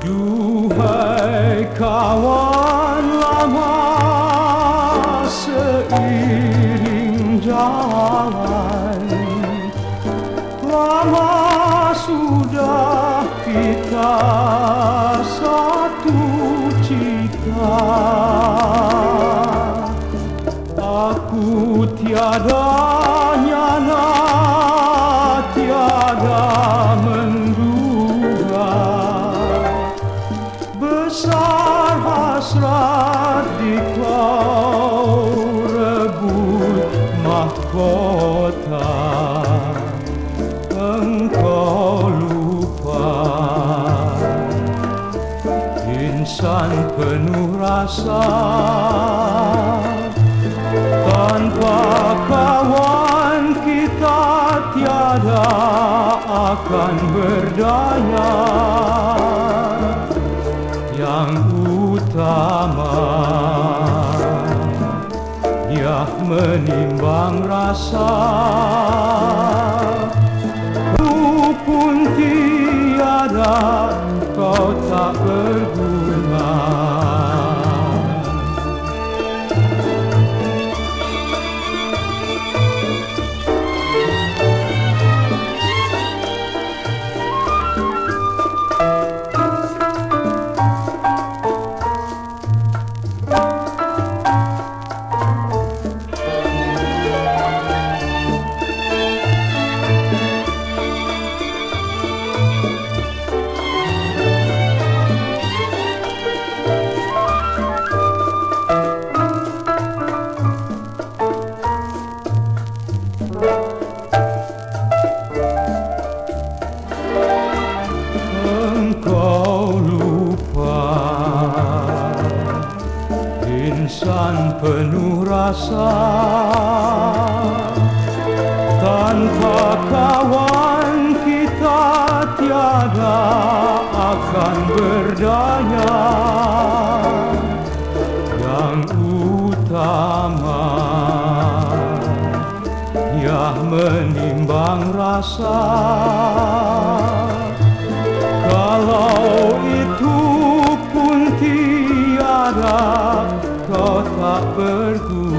Duhai kawan lama seiring jalan. Lama sudah kita satu cita. Aku tiada nyana tiada mahkota Engkau lupa. Insan penuh rasa Tanpa kawan kita tiada akan berdaya. Yang utama Dia menimbang rasa penuh rasa. Tanpa kawan kita tiada akan berdaya. Yang utama Yang menimbang rasa. Kalau itu pun tiada acaba perdido.